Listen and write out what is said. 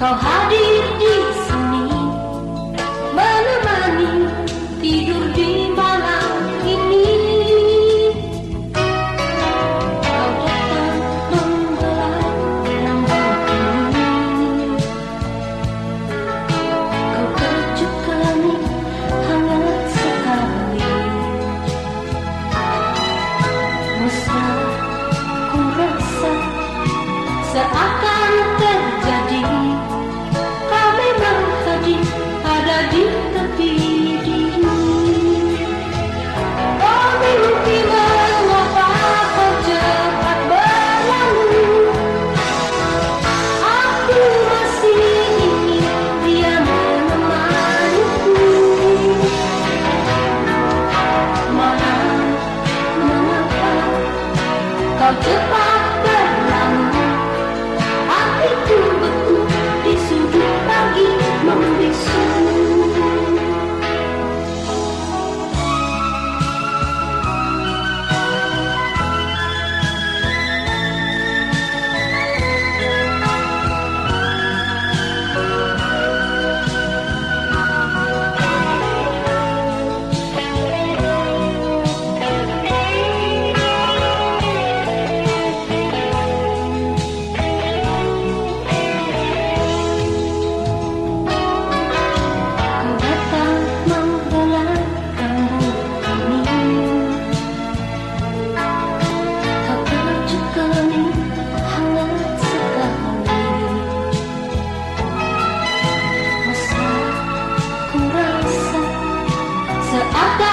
Kau hadir 아빠